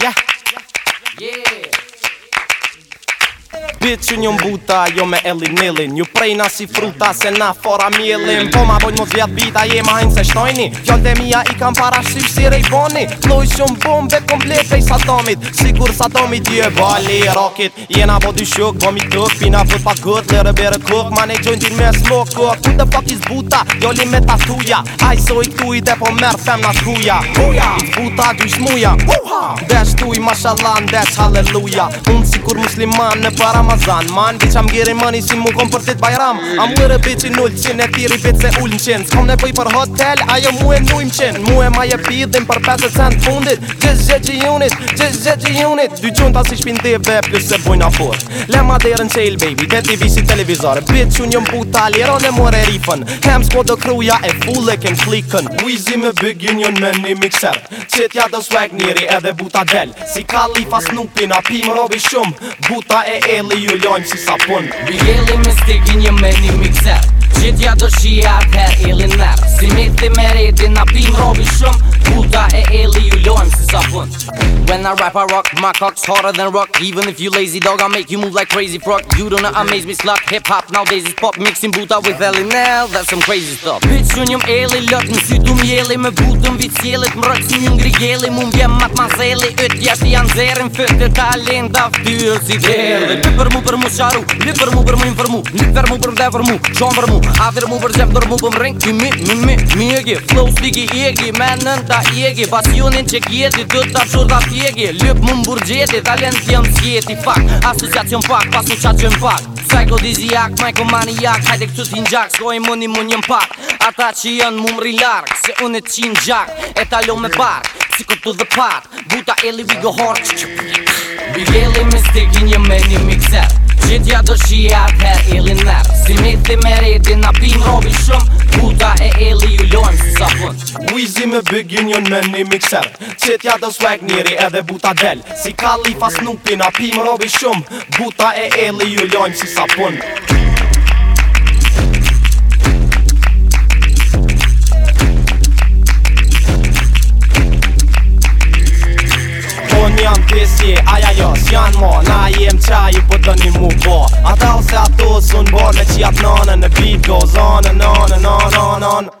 Yeah. Yeah. Bitë që një buta jo me elli millin ju prejna si fruta se na fora mjelin po ma bojnë mos vjat bita je ma hajnë se shtojni fjall dhe mija i kam parashtiv si rejvoni kloj shumë bombe komplet pej satomit sigur satomit je bali rocket jena po dy shuk po mi tuk pina fut pa gut lere bere kuk ma ne gjojnë din me smoke kuk who the fuck is buta joli me ta tuja aj so i ktu i dhe po mer fem na tuja buja buta dysh muja buha desh tuj mashallah ndesh halleluja unë sikur musliman në para Ramazan Man, bitch, I'm getting money, si mu kom për tit bajram I'm with a bitch in ull, qin e tiri bitch se ull në qin S'kom nevoj për hotel, ajo mu e nuj më qin Mu e ma je pidin për 50 cent fundit Gjës gjë që unit, gjës gjë që unit Dy qun ta si shpin dhe dhe plus se bujnë a fush Le ma dhe rën qail, baby, dhe ti visi televizore Bitch, unë jëm puta, liron e more rifën Hem s'ko do kruja e full e kem flikën Weezy me big union me një mixer Qitja dhe swag njëri edhe buta del Si Khalifa Snoopy na pim robi shumë Buta e Eli ju lojmë si sapun Vjeli me stikin jë me një mikser Gjitja do shia atëher i liner Si me të meredin apim robi shumë Kuta e eli ju lojmë si supplement When I rap I rock, my cock's harder than rock Even if you lazy dog, I make you move like crazy frog You know i amaze me slut, hip-hop nowadays is pop Mixing boot up with LNL that's some crazy stuff Bitch, unë jëm eli, lot në sytë u mjeli Me butëm vitë sjelit, më rëkës një ngri gjeli Mu më vjem matë ma zeli, ytë jashtë i janë zerin Fytë e ta da fëtyrë si djeli Lëtë për mu për mu sharu, lëtë për mu për mu informu Lëtë për mu për dhe për mu, qonë për mu Afir mu ver jam dor mu për më mi, mi, mi, mi, mi, mi, mi, mi, mi, mi, mi, mi, mi, mi, Si do të tashur dhe tjegi Lëp më më burgjeti Dhe lënë të jënë tjeti Fak, asociacion pak Pasu qa që më pak Psycho diziak, majko maniak Hajde këtu t'in gjak Skoj mëni më njën pak Ata që jënë më më larkë, Se unë e qinë gjak E talo me bark Siko të dhe pat Buta e li vigo hork Bigeli me stikin jë me një mikser Gjitja do shia të her i liner Si mithi me redin na pin robi shumë Buta e Wheezy me Big Union me një mixer Qetja dhe swag njëri edhe buta del Si Khalifa snupi na pi robi shumë Buta e Eli ju lojmë si sapun Jam pesi, aja jo, s'jan mo Na jem qaj, ju të po një mu bo A tal se ato s'un bor me qi atë Në beat goes on and on and on and on.